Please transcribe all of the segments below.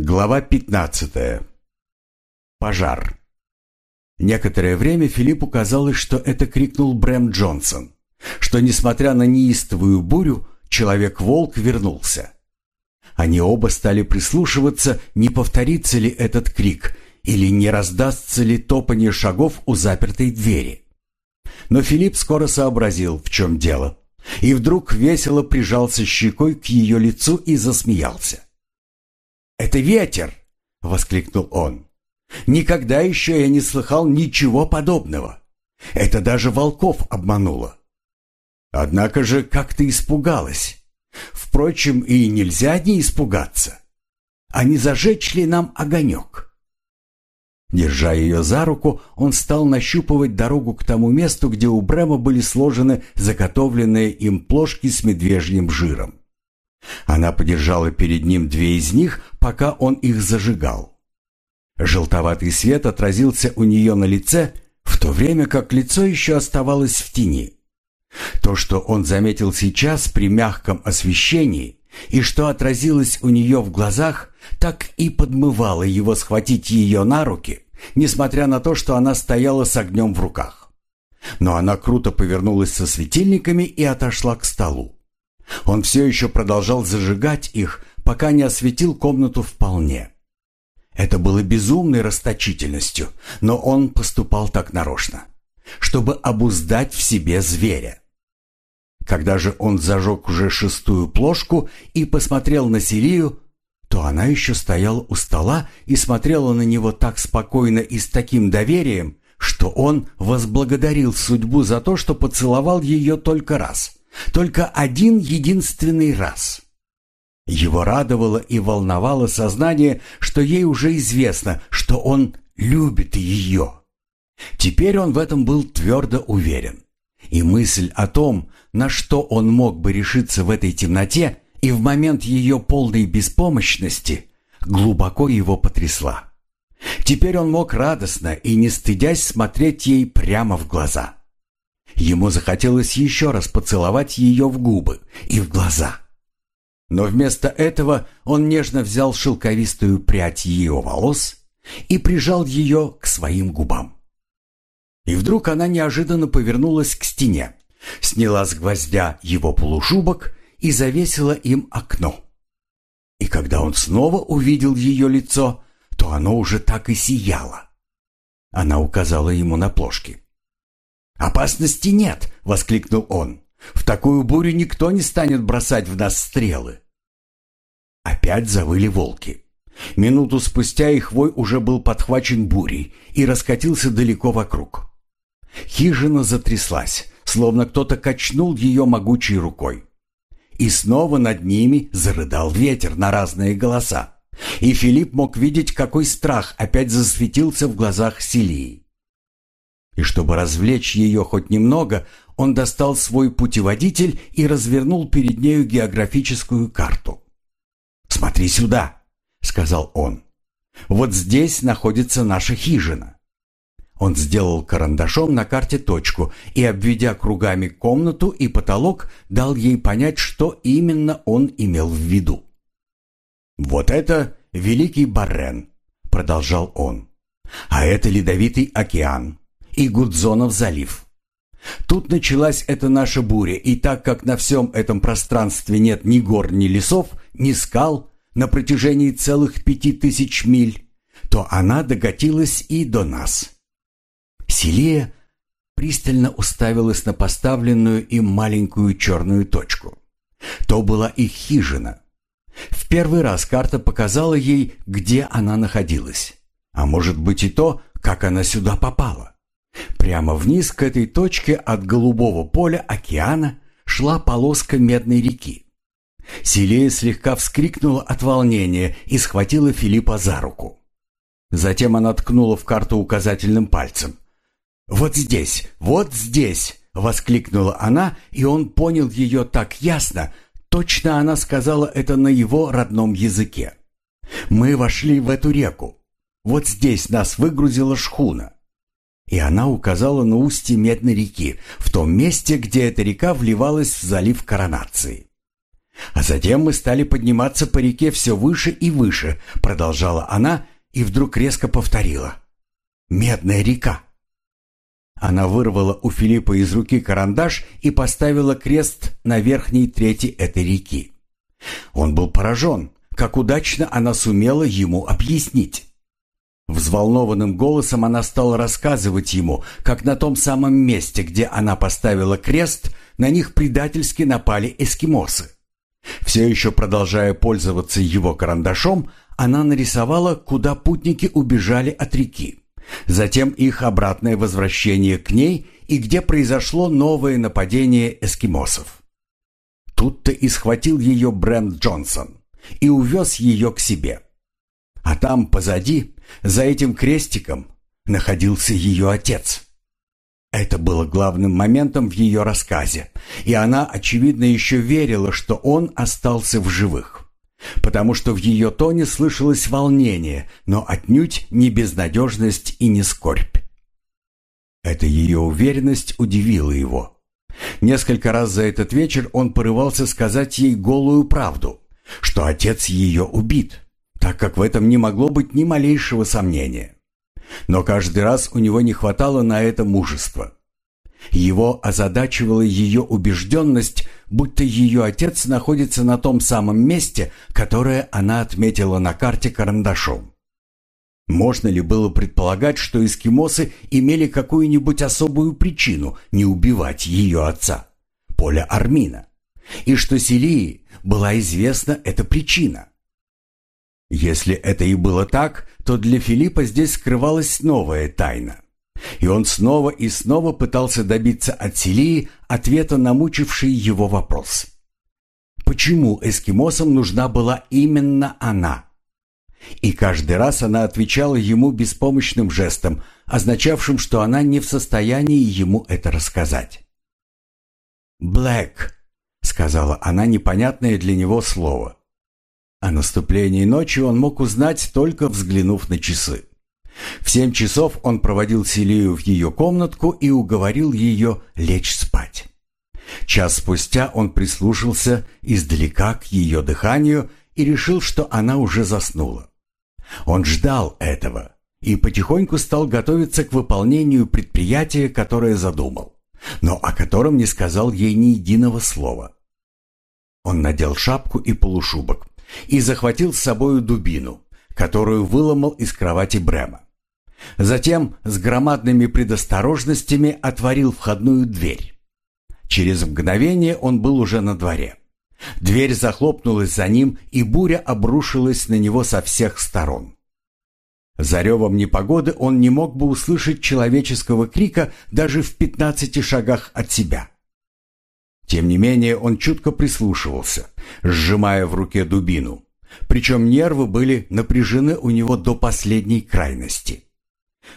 Глава 15. Пожар. Некоторое время Филиппу казалось, что это крикнул Брэм Джонсон, что, несмотря на неистовую бурю, человек-волк вернулся. Они оба стали прислушиваться, не повторится ли этот крик или не раздастся ли топанье шагов у запертой двери. Но Филипп скоро сообразил, в чем дело, и вдруг весело прижался щекой к ее лицу и засмеялся. «Это ветер!» — воскликнул он. «Никогда еще я не слыхал ничего подобного. Это даже волков обмануло. Однако же как ты испугалась. Впрочем, и нельзя не испугаться. А не зажечь ли нам огонек?» Держа ее за руку, он стал нащупывать дорогу к тому месту, где у Брема были сложены заготовленные им плошки с медвежьим жиром. Она подержала перед ним две из них, пока он их зажигал. Желтоватый свет отразился у нее на лице, в то время как лицо еще оставалось в тени. То, что он заметил сейчас при мягком освещении, и что отразилось у нее в глазах, так и подмывало его схватить ее на руки, несмотря на то, что она стояла с огнем в руках. Но она круто повернулась со светильниками и отошла к столу. Он все еще продолжал зажигать их, пока не осветил комнату вполне. Это было безумной расточительностью, но он поступал так нарочно, чтобы обуздать в себе зверя. Когда же он зажег уже шестую плошку и посмотрел на Сирию, то она еще стояла у стола и смотрела на него так спокойно и с таким доверием, что он возблагодарил судьбу за то, что поцеловал ее только раз. Только один единственный раз. Его радовало и волновало сознание, что ей уже известно, что он любит ее. Теперь он в этом был твердо уверен. И мысль о том, на что он мог бы решиться в этой темноте и в момент ее полной беспомощности, глубоко его потрясла. Теперь он мог радостно и не стыдясь смотреть ей прямо в глаза. Ему захотелось еще раз поцеловать ее в губы и в глаза. Но вместо этого он нежно взял шелковистую прядь ее волос и прижал ее к своим губам. И вдруг она неожиданно повернулась к стене, сняла с гвоздя его полушубок и завесила им окно. И когда он снова увидел ее лицо, то оно уже так и сияло. Она указала ему на плошки. «Опасности нет!» — воскликнул он. «В такую бурю никто не станет бросать в нас стрелы!» Опять завыли волки. Минуту спустя их вой уже был подхвачен бурей и раскатился далеко вокруг. Хижина затряслась, словно кто-то качнул ее могучей рукой. И снова над ними зарыдал ветер на разные голоса. И Филипп мог видеть, какой страх опять засветился в глазах Селии. И чтобы развлечь ее хоть немного, он достал свой путеводитель и развернул перед нею географическую карту. «Смотри сюда», — сказал он. «Вот здесь находится наша хижина». Он сделал карандашом на карте точку и, обведя кругами комнату и потолок, дал ей понять, что именно он имел в виду. «Вот это Великий Баррен», — продолжал он. «А это Ледовитый океан и Гудзонов залив. Тут началась эта наша буря, и так как на всем этом пространстве нет ни гор, ни лесов, ни скал на протяжении целых пяти тысяч миль, то она докатилась и до нас. Селия пристально уставилась на поставленную им маленькую черную точку. То была их хижина. В первый раз карта показала ей, где она находилась. А может быть и то, как она сюда попала. Прямо вниз к этой точке от голубого поля океана шла полоска медной реки. Селея слегка вскрикнула от волнения и схватила Филиппа за руку. Затем она ткнула в карту указательным пальцем. «Вот здесь, вот здесь!» — воскликнула она, и он понял ее так ясно, точно она сказала это на его родном языке. «Мы вошли в эту реку. Вот здесь нас выгрузила шхуна. И она указала на устье Медной реки, в том месте, где эта река вливалась в залив Коронации. А затем мы стали подниматься по реке все выше и выше, продолжала она и вдруг резко повторила. «Медная река». Она вырвала у Филиппа из руки карандаш и поставила крест на верхней трети этой реки. Он был поражен, как удачно она сумела ему объяснить. Взволнованным голосом она стала рассказывать ему, как на том самом месте, где она поставила крест, на них предательски напали эскимосы. Все еще продолжая пользоваться его карандашом, она нарисовала, куда путники убежали от реки. Затем их обратное возвращение к ней и где произошло новое нападение эскимосов. Тут-то и схватил ее Брент Джонсон и увез ее к себе. А там позади, за этим крестиком, находился ее отец. Это было главным моментом в ее рассказе, и она, очевидно, еще верила, что он остался в живых. Потому что в ее тоне слышалось волнение, но отнюдь не безнадежность и не скорбь. Эта ее уверенность удивила его. Несколько раз за этот вечер он порывался сказать ей голую правду, что отец ее убит, так как в этом не могло быть ни малейшего сомнения. Но каждый раз у него не хватало на это мужества. Его озадачивала ее убежденность, будто ее отец находится на том самом месте, которое она отметила на карте карандашом. Можно ли было предполагать, что эскимосы имели какую-нибудь особую причину не убивать ее отца, Поля Армина, и что Селии была известна эта причина? Если это и было так, то для Филиппа здесь скрывалась новая тайна. И он снова и снова пытался добиться от Селии ответа на мучивший его вопрос. Почему эскимосам нужна была именно она? И каждый раз она отвечала ему беспомощным жестом, означавшим, что она не в состоянии ему это рассказать. «Блэк», — сказала она непонятное для него слово. О наступлении ночи он мог узнать, только взглянув на часы. В семь часов он проводил Селию в ее комнатку и уговорил ее лечь спать. Час спустя он прислушался издалека к ее дыханию и решил, что она уже заснула. Он ждал этого и потихоньку стал готовиться к выполнению предприятия, которое задумал, но о котором не сказал ей ни единого слова. Он надел шапку и полушубок, и захватил с собою дубину, которую выломал из кровати Брема. Затем с громадными предосторожностями отворил входную дверь. Через мгновение он был уже на дворе. Дверь захлопнулась за ним, и буря обрушилась на него со всех сторон. За ревом непогоды он не мог бы услышать человеческого крика даже в пятнадцати шагах от себя. Тем не менее он чутко прислушивался, сжимая в руке дубину. Причем нервы были напряжены у него до последней крайности.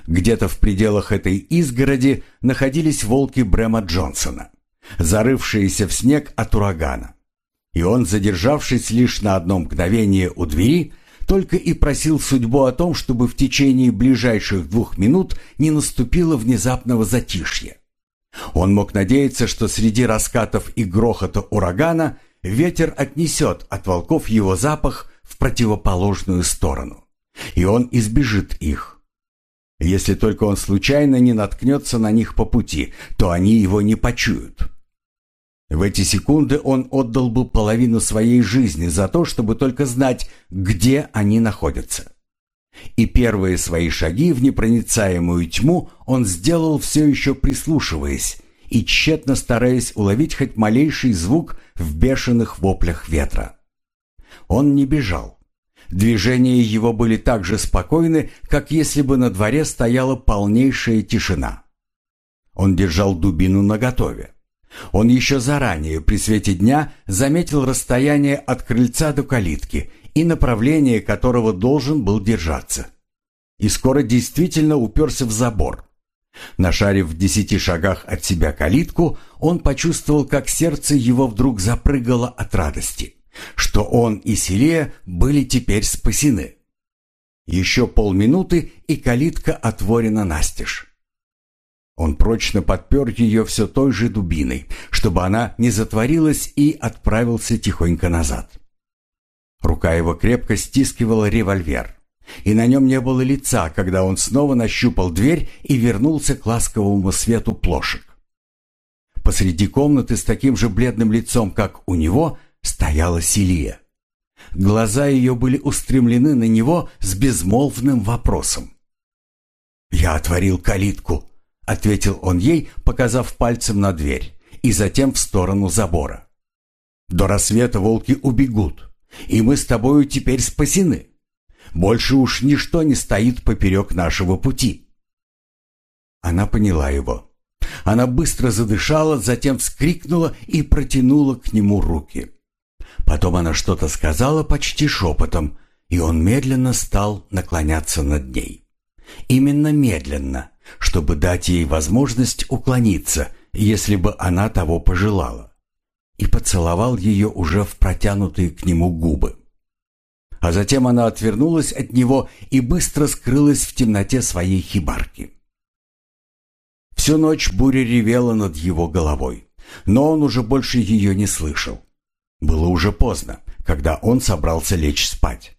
Где-то в пределах этой изгороди находились волки Брема Джонсона, зарывшиеся в снег от урагана. И он, задержавшись лишь на одно мгновение у двери, только и просил судьбу о том, чтобы в течение ближайших двух минут не наступило внезапного затишья. Он мог надеяться, что среди раскатов и грохота урагана ветер отнесет от волков его запах в противоположную сторону, и он избежит их. Если только он случайно не наткнется на них по пути, то они его не почуют. В эти секунды он отдал бы половину своей жизни за то, чтобы только знать, где они находятся. И первые свои шаги в непроницаемую тьму он сделал все еще прислушиваясь и тщетно стараясь уловить хоть малейший звук в бешеных воплях ветра. Он не бежал. Движения его были так же спокойны, как если бы на дворе стояла полнейшая тишина. Он держал дубину наготове. Он еще заранее, при свете дня, заметил расстояние от крыльца до калитки и направление которого должен был держаться. И скоро действительно уперся в забор. Нашарив в десяти шагах от себя калитку, он почувствовал, как сердце его вдруг запрыгало от радости, что он и Селия были теперь спасены. Еще полминуты, и калитка отворена настежь. Он прочно подпер ее все той же дубиной, чтобы она не затворилась и отправился тихонько назад. Рука его крепко стискивала револьвер, и на нем не было лица, когда он снова нащупал дверь и вернулся к ласковому свету плошек. Посреди комнаты с таким же бледным лицом, как у него, стояла Силия. Глаза ее были устремлены на него с безмолвным вопросом. «Я отворил калитку», — ответил он ей, показав пальцем на дверь, и затем в сторону забора. «До рассвета волки убегут, и мы с тобою теперь спасены. Больше уж ничто не стоит поперек нашего пути». Она поняла его. Она быстро задышала, затем вскрикнула и протянула к нему руки. Потом она что-то сказала почти шепотом, и он медленно стал наклоняться над ней. Именно медленно, чтобы дать ей возможность уклониться, если бы она того пожелала. И поцеловал ее уже в протянутые к нему губы. А затем она отвернулась от него и быстро скрылась в темноте своей хибарки. Всю ночь буря ревела над его головой, но он уже больше ее не слышал. Было уже поздно, когда он собрался лечь спать.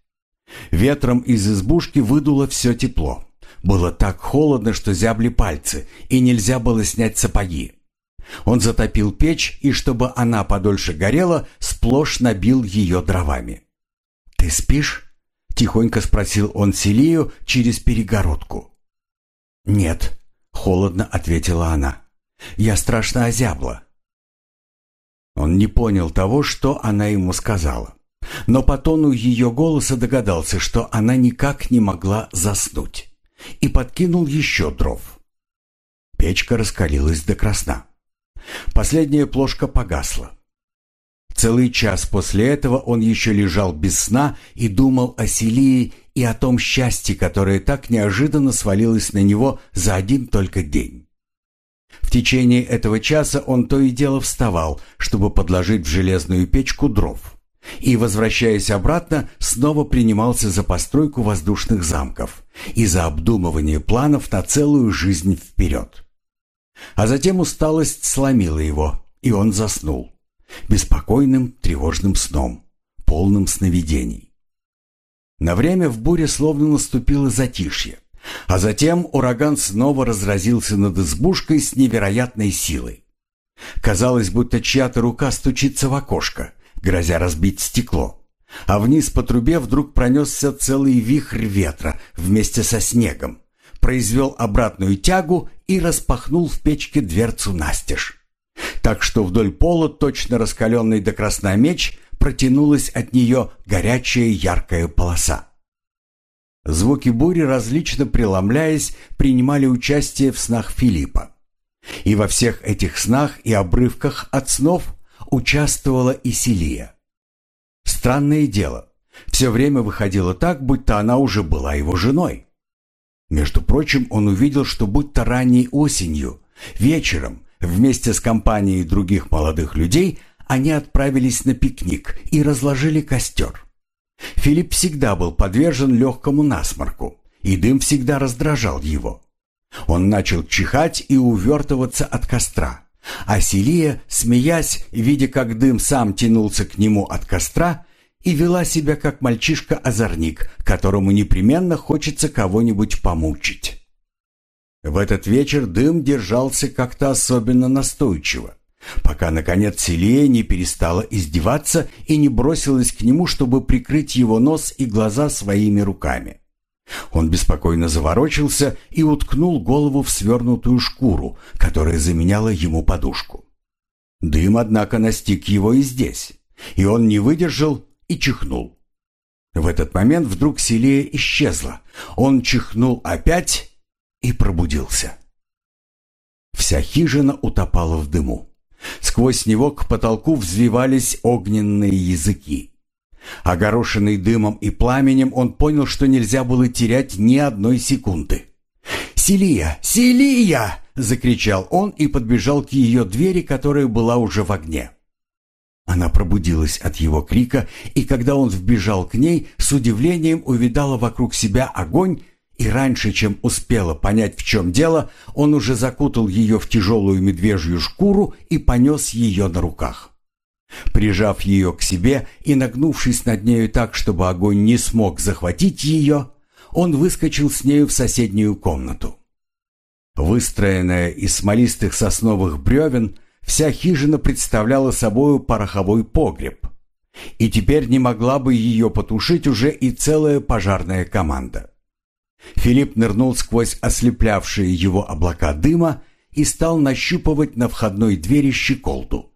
Ветром из избушки выдуло все тепло. Было так холодно, что зябли пальцы, и нельзя было снять сапоги. Он затопил печь, и чтобы она подольше горела, сплошь набил ее дровами. «Ты спишь?» — тихонько спросил он Селию через перегородку. «Нет», Холодно ответила она. Я страшно озябла. Он не понял того, что она ему сказала. Но по тону ее голоса догадался, что она никак не могла заснуть. И подкинул еще дров. Печка раскалилась до красна. Последняя плошка погасла. Целый час после этого он еще лежал без сна и думал о Селии и о том счастье, которое так неожиданно свалилось на него за один только день. В течение этого часа он то и дело вставал, чтобы подложить в железную печку дров, и, возвращаясь обратно, снова принимался за постройку воздушных замков и за обдумывание планов на целую жизнь вперед. А затем усталость сломила его, и он заснул, беспокойным тревожным сном, полным сновидений. На время в буре словно наступило затишье, а затем ураган снова разразился над избушкой с невероятной силой. Казалось, будто чья-то рука стучится в окошко, грозя разбить стекло, а вниз по трубе вдруг пронесся целый вихрь ветра вместе со снегом, произвел обратную тягу и распахнул в печке дверцу настежь. Так что вдоль пола, точно раскаленный до красна меч, протянулась от нее горячая яркая полоса. Звуки бури, различно преломляясь, принимали участие в снах Филиппа. И во всех этих снах и обрывках от снов участвовала и Селия. Странное дело, все время выходило так, будто она уже была его женой. Между прочим, он увидел, что будто ранней осенью, вечером, вместе с компанией других молодых людей – они отправились на пикник и разложили костер. Филипп всегда был подвержен легкому насморку, и дым всегда раздражал его. Он начал чихать и увертываться от костра, а Селия, смеясь, видя, как дым сам тянулся к нему от костра, и вела себя как мальчишка-озорник, которому непременно хочется кого-нибудь помучить. В этот вечер дым держался как-то особенно настойчиво пока, наконец, Селия не перестала издеваться и не бросилась к нему, чтобы прикрыть его нос и глаза своими руками. Он беспокойно заворочился и уткнул голову в свернутую шкуру, которая заменяла ему подушку. Дым, однако, настиг его и здесь, и он не выдержал и чихнул. В этот момент вдруг Селия исчезла. Он чихнул опять и пробудился. Вся хижина утопала в дыму. Сквозь него к потолку взвивались огненные языки. Огорошенный дымом и пламенем, он понял, что нельзя было терять ни одной секунды. «Селия! Селия!» — закричал он и подбежал к ее двери, которая была уже в огне. Она пробудилась от его крика, и когда он вбежал к ней, с удивлением увидала вокруг себя огонь и раньше, чем успела понять, в чем дело, он уже закутал ее в тяжелую медвежью шкуру и понес ее на руках. Прижав ее к себе и нагнувшись над нею так, чтобы огонь не смог захватить ее, он выскочил с нею в соседнюю комнату. Выстроенная из смолистых сосновых бревен, вся хижина представляла собою пороховой погреб. И теперь не могла бы ее потушить уже и целая пожарная команда. Филипп нырнул сквозь ослеплявшие его облака дыма и стал нащупывать на входной двери щеколду.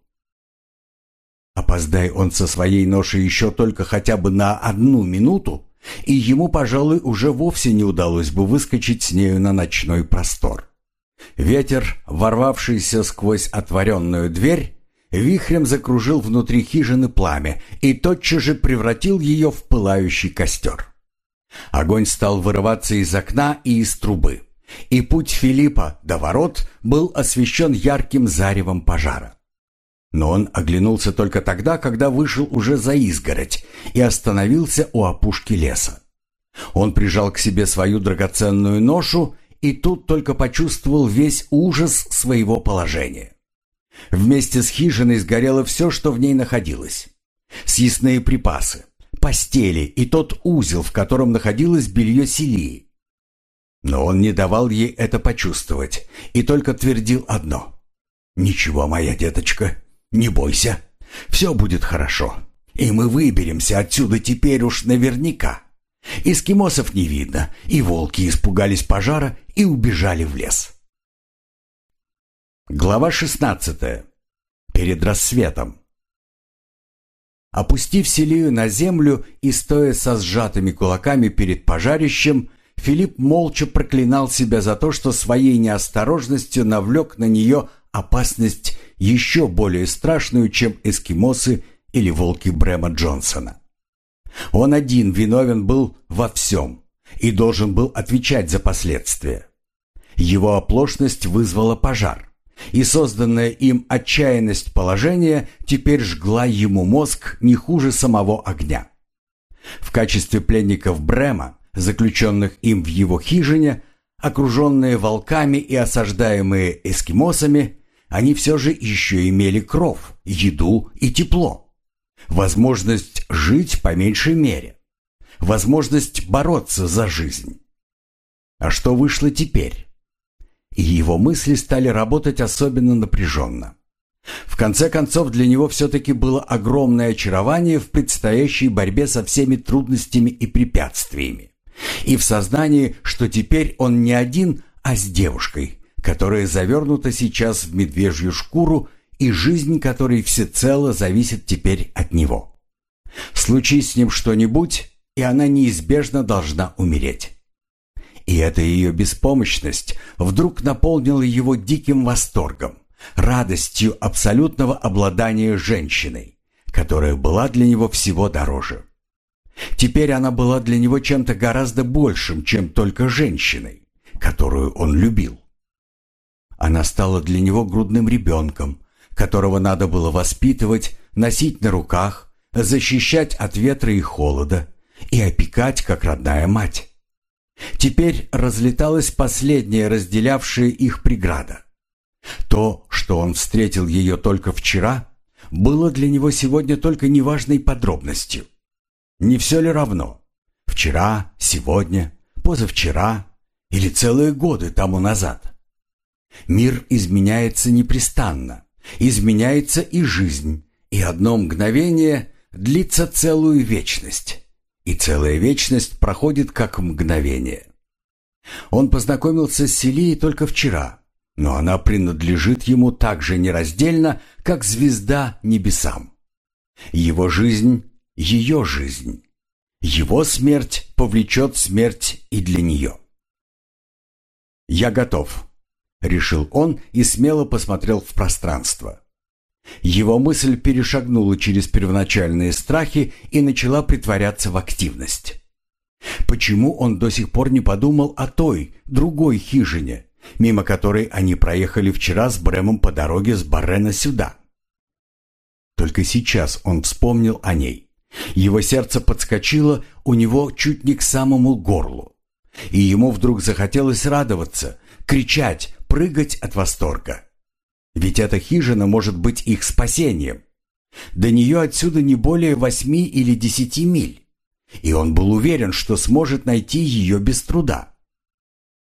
Опоздай он со своей ношей еще только хотя бы на одну минуту, и ему, пожалуй, уже вовсе не удалось бы выскочить с нею на ночной простор. Ветер, ворвавшийся сквозь отворенную дверь, вихрем закружил внутри хижины пламя и тотчас же превратил ее в пылающий костер. Огонь стал вырываться из окна и из трубы, и путь Филиппа до ворот был освещен ярким заревом пожара. Но он оглянулся только тогда, когда вышел уже за изгородь и остановился у опушки леса. Он прижал к себе свою драгоценную ношу и тут только почувствовал весь ужас своего положения. Вместе с хижиной сгорело все, что в ней находилось. Съестные припасы, постели и тот узел, в котором находилось белье Селии. Но он не давал ей это почувствовать и только твердил одно. «Ничего, моя деточка, не бойся, все будет хорошо, и мы выберемся отсюда теперь уж наверняка. Эскимосов не видно, и волки испугались пожара и убежали в лес. Глава 16. Перед рассветом. Опустив Селию на землю и стоя со сжатыми кулаками перед пожарищем, Филипп молча проклинал себя за то, что своей неосторожностью навлек на нее опасность еще более страшную, чем эскимосы или волки Брэма Джонсона. Он один виновен был во всем и должен был отвечать за последствия. Его оплошность вызвала пожар, и созданная им отчаянность положения теперь жгла ему мозг не хуже самого огня. В качестве пленников Брема, заключенных им в его хижине, окруженные волками и осаждаемые эскимосами, они все же еще имели кров, еду и тепло. Возможность жить по меньшей мере. Возможность бороться за жизнь. А что вышло теперь? И его мысли стали работать особенно напряженно. В конце концов, для него все-таки было огромное очарование в предстоящей борьбе со всеми трудностями и препятствиями. И в сознании, что теперь он не один, а с девушкой, которая завернута сейчас в медвежью шкуру и жизнь которой всецело зависит теперь от него. Случись с ним что-нибудь, и она неизбежно должна умереть. И эта ее беспомощность вдруг наполнила его диким восторгом, радостью абсолютного обладания женщиной, которая была для него всего дороже. Теперь она была для него чем-то гораздо большим, чем только женщиной, которую он любил. Она стала для него грудным ребенком, которого надо было воспитывать, носить на руках, защищать от ветра и холода и опекать, как родная мать. Теперь разлеталась последняя разделявшая их преграда. То, что он встретил ее только вчера, было для него сегодня только неважной подробностью. Не все ли равно? Вчера, сегодня, позавчера или целые годы тому назад? Мир изменяется непрестанно, изменяется и жизнь, и одно мгновение длится целую вечность, и целая вечность проходит как мгновение. Он познакомился с Селией только вчера, но она принадлежит ему так же нераздельно, как звезда небесам. Его жизнь — ее жизнь. Его смерть повлечет смерть и для нее. «Я готов», — решил он и смело посмотрел в пространство. Его мысль перешагнула через первоначальные страхи и начала притворяться в активность. Почему он до сих пор не подумал о той, другой хижине, мимо которой они проехали вчера с Бремом по дороге с Баррена сюда? Только сейчас он вспомнил о ней. Его сердце подскочило у него чуть не к самому горлу. И ему вдруг захотелось радоваться, кричать, прыгать от восторга. Ведь эта хижина может быть их спасением. До нее отсюда не более восьми или десяти миль. И он был уверен, что сможет найти ее без труда.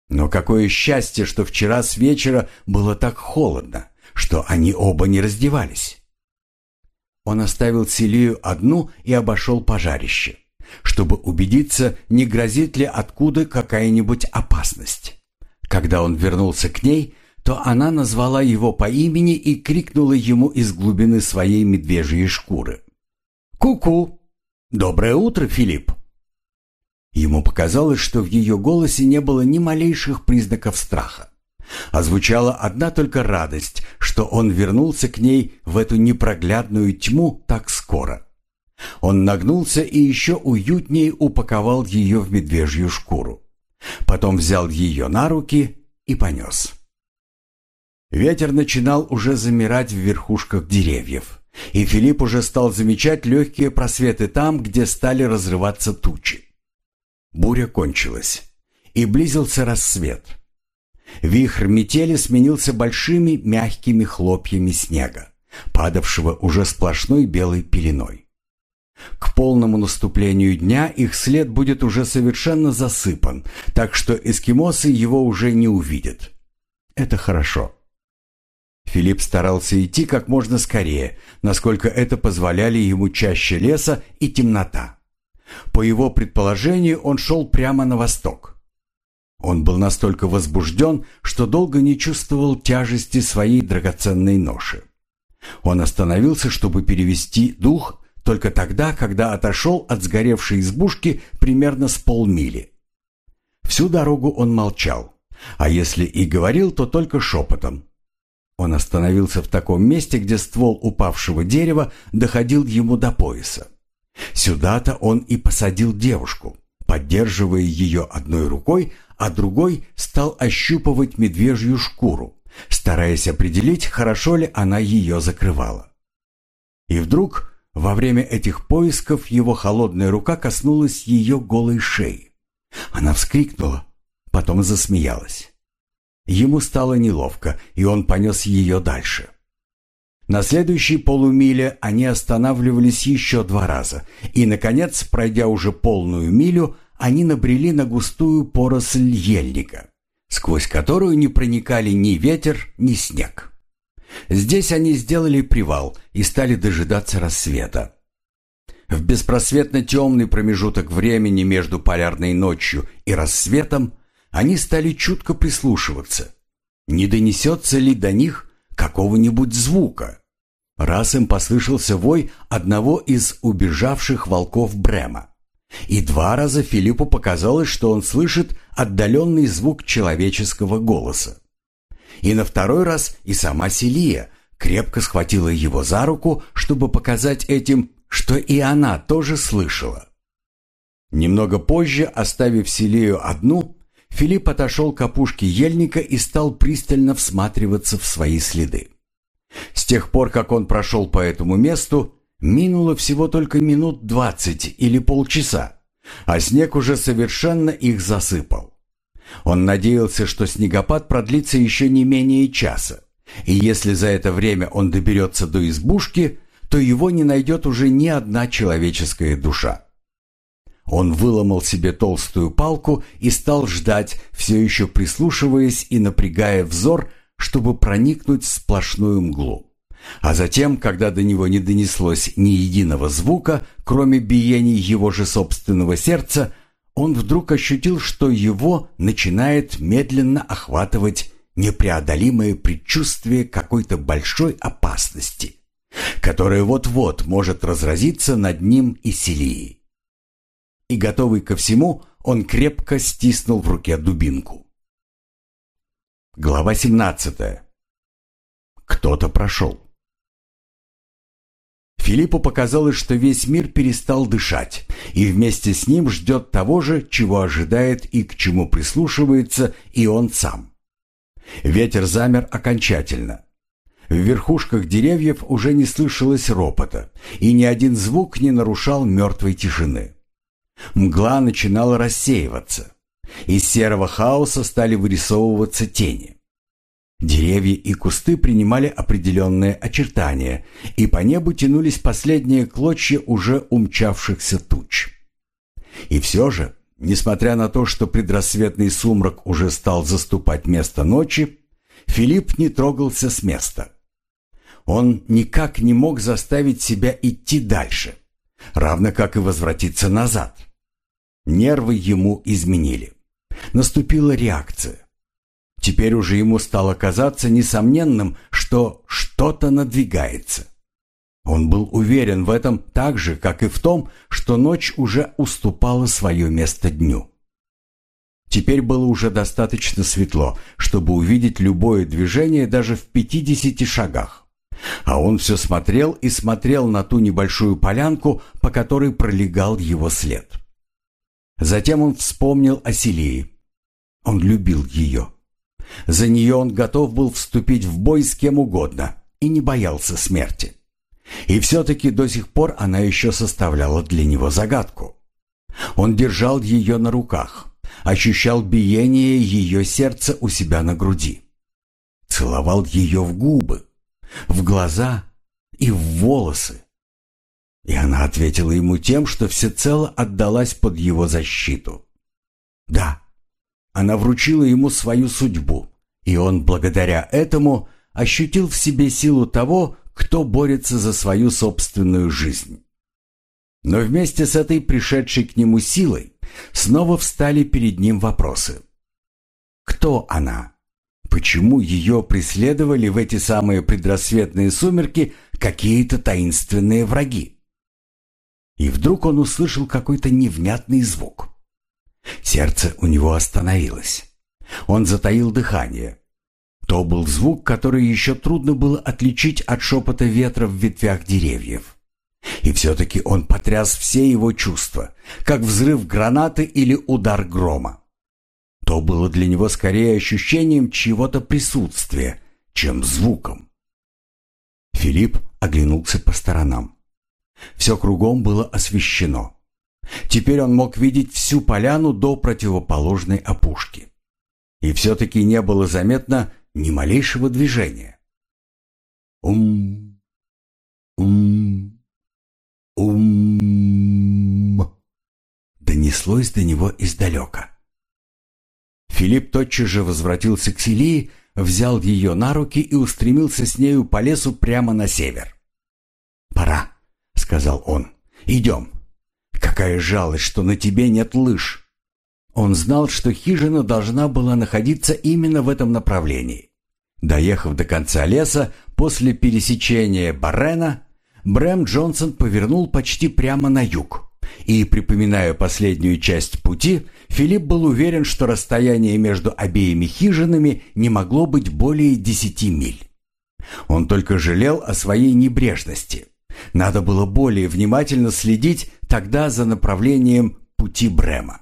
Но какое счастье, что вчера с вечера было так холодно, что они оба не раздевались. Он оставил Селию одну и обошел пожарище, чтобы убедиться, не грозит ли откуда какая-нибудь опасность. Когда он вернулся к ней, то она назвала его по имени и крикнула ему из глубины своей медвежьей шкуры. «Ку-ку! Доброе утро, Филипп!» Ему показалось, что в ее голосе не было ни малейших признаков страха. А звучала одна только радость, что он вернулся к ней в эту непроглядную тьму так скоро. Он нагнулся и еще уютнее упаковал ее в медвежью шкуру. Потом взял ее на руки и понес. Ветер начинал уже замирать в верхушках деревьев, и Филипп уже стал замечать легкие просветы там, где стали разрываться тучи. Буря кончилась, и близился рассвет. Вихрь метели сменился большими мягкими хлопьями снега, падавшего уже сплошной белой пеленой. К полному наступлению дня их след будет уже совершенно засыпан, так что эскимосы его уже не увидят. Это хорошо. Филипп старался идти как можно скорее, насколько это позволяли ему чаще леса и темнота. По его предположению, он шел прямо на восток. Он был настолько возбужден, что долго не чувствовал тяжести своей драгоценной ноши. Он остановился, чтобы перевести дух только тогда, когда отошел от сгоревшей избушки примерно с полмили. Всю дорогу он молчал, а если и говорил, то только шепотом. Он остановился в таком месте, где ствол упавшего дерева доходил ему до пояса. Сюда-то он и посадил девушку, поддерживая ее одной рукой, а другой стал ощупывать медвежью шкуру, стараясь определить, хорошо ли она ее закрывала. И вдруг, во время этих поисков, его холодная рука коснулась ее голой шеи. Она вскрикнула, потом засмеялась. Ему стало неловко, и он понес ее дальше. На следующей полумиле они останавливались еще два раза, и, наконец, пройдя уже полную милю, они набрели на густую поросль ельника, сквозь которую не проникали ни ветер, ни снег. Здесь они сделали привал и стали дожидаться рассвета. В беспросветно темный промежуток времени между полярной ночью и рассветом они стали чутко прислушиваться. Не донесется ли до них какого-нибудь звука? Раз им послышался вой одного из убежавших волков Брема. И два раза Филиппу показалось, что он слышит отдаленный звук человеческого голоса. И на второй раз и сама Селия крепко схватила его за руку, чтобы показать этим, что и она тоже слышала. Немного позже, оставив Селию одну, Филипп отошел к опушке ельника и стал пристально всматриваться в свои следы. С тех пор, как он прошел по этому месту, минуло всего только минут двадцать или полчаса, а снег уже совершенно их засыпал. Он надеялся, что снегопад продлится еще не менее часа, и если за это время он доберется до избушки, то его не найдет уже ни одна человеческая душа. Он выломал себе толстую палку и стал ждать, все еще прислушиваясь и напрягая взор, чтобы проникнуть в сплошную мглу. А затем, когда до него не донеслось ни единого звука, кроме биений его же собственного сердца, он вдруг ощутил, что его начинает медленно охватывать непреодолимое предчувствие какой-то большой опасности, которая вот-вот может разразиться над ним и Селией. И готовый ко всему, он крепко стиснул в руке дубинку. Глава 17. Кто-то прошел. Филиппу показалось, что весь мир перестал дышать, и вместе с ним ждет того же, чего ожидает и к чему прислушивается и он сам. Ветер замер окончательно. В верхушках деревьев уже не слышалось ропота, и ни один звук не нарушал мертвой тишины. Мгла начинала рассеиваться. Из серого хаоса стали вырисовываться тени. Деревья и кусты принимали определенные очертания, и по небу тянулись последние клочья уже умчавшихся туч. И все же, несмотря на то, что предрассветный сумрак уже стал заступать место ночи, Филипп не трогался с места. Он никак не мог заставить себя идти дальше, равно как и возвратиться назад. Нервы ему изменили. Наступила реакция. Теперь уже ему стало казаться несомненным, что что-то надвигается. Он был уверен в этом так же, как и в том, что ночь уже уступала свое место дню. Теперь было уже достаточно светло, чтобы увидеть любое движение даже в пятидесяти шагах. А он все смотрел и смотрел на ту небольшую полянку, по которой пролегал его след. Затем он вспомнил о Селии. Он любил ее. За нее он готов был вступить в бой с кем угодно и не боялся смерти. И все-таки до сих пор она еще составляла для него загадку. Он держал ее на руках, ощущал биение ее сердца у себя на груди. Целовал ее в губы, в глаза и в волосы. И она ответила ему тем, что всецело отдалась под его защиту. Да, она вручила ему свою судьбу, и он благодаря этому ощутил в себе силу того, кто борется за свою собственную жизнь. Но вместе с этой пришедшей к нему силой снова встали перед ним вопросы. Кто она? Почему ее преследовали в эти самые предрассветные сумерки какие-то таинственные враги? И вдруг он услышал какой-то невнятный звук. Сердце у него остановилось. Он затаил дыхание. То был звук, который еще трудно было отличить от шепота ветра в ветвях деревьев. И все-таки он потряс все его чувства, как взрыв гранаты или удар грома. То было для него скорее ощущением чего-то присутствия, чем звуком. Филипп оглянулся по сторонам. Все кругом было освещено. Теперь он мог видеть всю поляну до противоположной опушки. И все-таки не было заметно ни малейшего движения. Ум, ум, ум, донеслось до него издалека. Филипп тотчас же возвратился к Селии, взял ее на руки и устремился с нею по лесу прямо на север. «Пора», — сказал он, — «идем». Какая жалость, что на тебе нет лыж. Он знал, что хижина должна была находиться именно в этом направлении. Доехав до конца леса, после пересечения Баррена, Брэм Джонсон повернул почти прямо на юг. И, припоминая последнюю часть пути, Филипп был уверен, что расстояние между обеими хижинами не могло быть более десяти миль. Он только жалел о своей небрежности. Надо было более внимательно следить тогда за направлением пути Брема.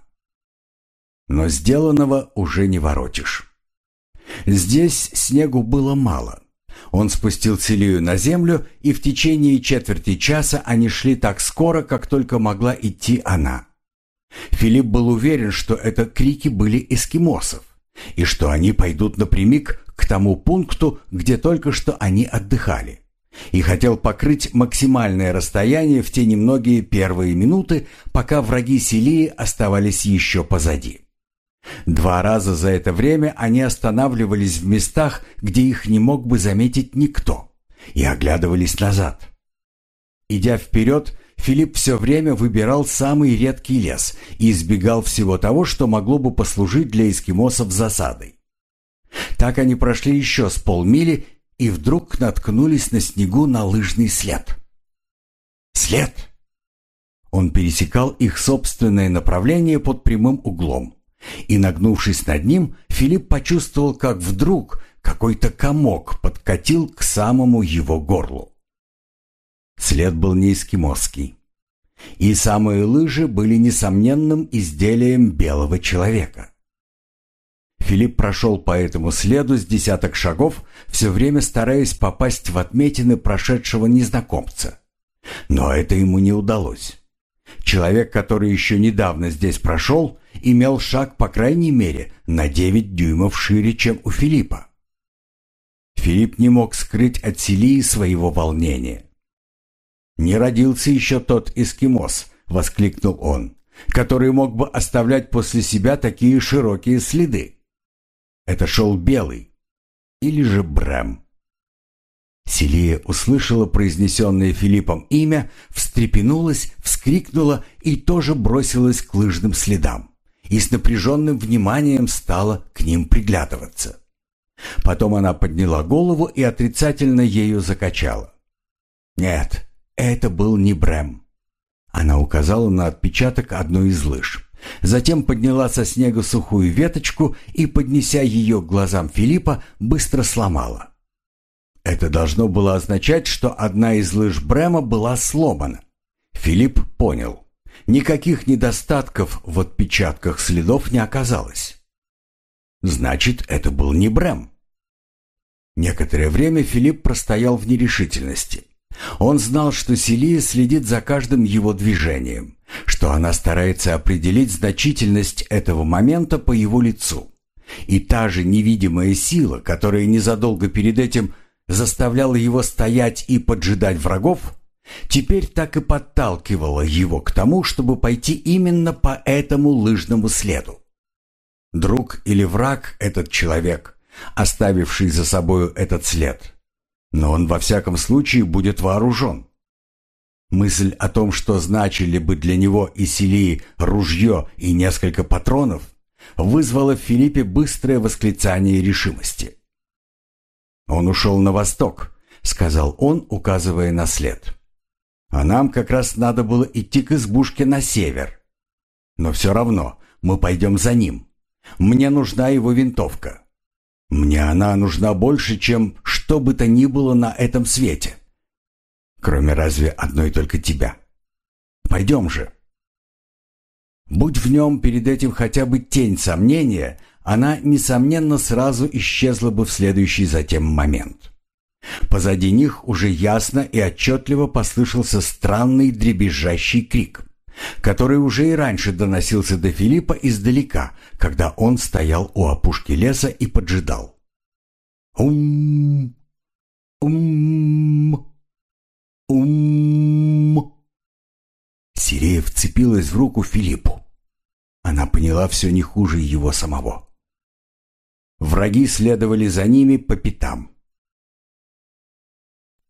Но сделанного уже не воротишь. Здесь снегу было мало. Он спустил Целию на землю, и в течение четверти часа они шли так скоро, как только могла идти она. Филипп был уверен, что это крики были эскимосов, и что они пойдут напрямик к тому пункту, где только что они отдыхали и хотел покрыть максимальное расстояние в те немногие первые минуты, пока враги Селии оставались еще позади. Два раза за это время они останавливались в местах, где их не мог бы заметить никто, и оглядывались назад. Идя вперед, Филипп все время выбирал самый редкий лес и избегал всего того, что могло бы послужить для эскимосов засадой. Так они прошли еще с полмили и вдруг наткнулись на снегу на лыжный след. След! Он пересекал их собственное направление под прямым углом. И, нагнувшись над ним, Филипп почувствовал, как вдруг какой-то комок подкатил к самому его горлу. След был не эскимосский. И самые лыжи были несомненным изделием белого человека. Филипп прошел по этому следу с десяток шагов, все время стараясь попасть в отметины прошедшего незнакомца. Но это ему не удалось. Человек, который еще недавно здесь прошел, имел шаг, по крайней мере, на 9 дюймов шире, чем у Филиппа. Филипп не мог скрыть от Селии своего волнения. «Не родился еще тот эскимос», — воскликнул он, «который мог бы оставлять после себя такие широкие следы. Это шел Белый или же Брэм». Селия услышала произнесенное Филиппом имя, встрепенулась, вскрикнула и тоже бросилась к лыжным следам и с напряженным вниманием стала к ним приглядываться. Потом она подняла голову и отрицательно ею закачала. «Нет, это был не Брэм». Она указала на отпечаток одной из лыж. Затем подняла со снега сухую веточку и, поднеся ее к глазам Филиппа, быстро сломала. Это должно было означать, что одна из лыж Брэма была сломана. Филипп понял. Никаких недостатков в отпечатках следов не оказалось. Значит, это был не Брэм. Некоторое время Филипп простоял в нерешительности. Он знал, что Селия следит за каждым его движением, что она старается определить значительность этого момента по его лицу. И та же невидимая сила, которая незадолго перед этим заставляла его стоять и поджидать врагов, теперь так и подталкивала его к тому, чтобы пойти именно по этому лыжному следу. Друг или враг этот человек, оставивший за собою этот след. Но он во всяком случае будет вооружен. Мысль о том, что значили бы для него и Селии ружье и несколько патронов, вызвала в Филиппе быстрое восклицание решимости. «Он ушел на восток», — сказал он, указывая на след. «А нам как раз надо было идти к избушке на север. Но все равно мы пойдем за ним. Мне нужна его винтовка. Мне она нужна больше, чем что бы то ни было на этом свете. Кроме разве одной только тебя. Пойдем же». Будь в нем перед этим хотя бы тень сомнения, она, несомненно, сразу исчезла бы в следующий затем момент. Позади них уже ясно и отчетливо послышался странный дребезжащий крик, который уже и раньше доносился до Филиппа издалека, когда он стоял у опушки леса и поджидал. «Ум! Ум! Ум!» Сирея вцепилась в руку Филиппу. Она поняла все не хуже его самого. Враги следовали за ними по пятам.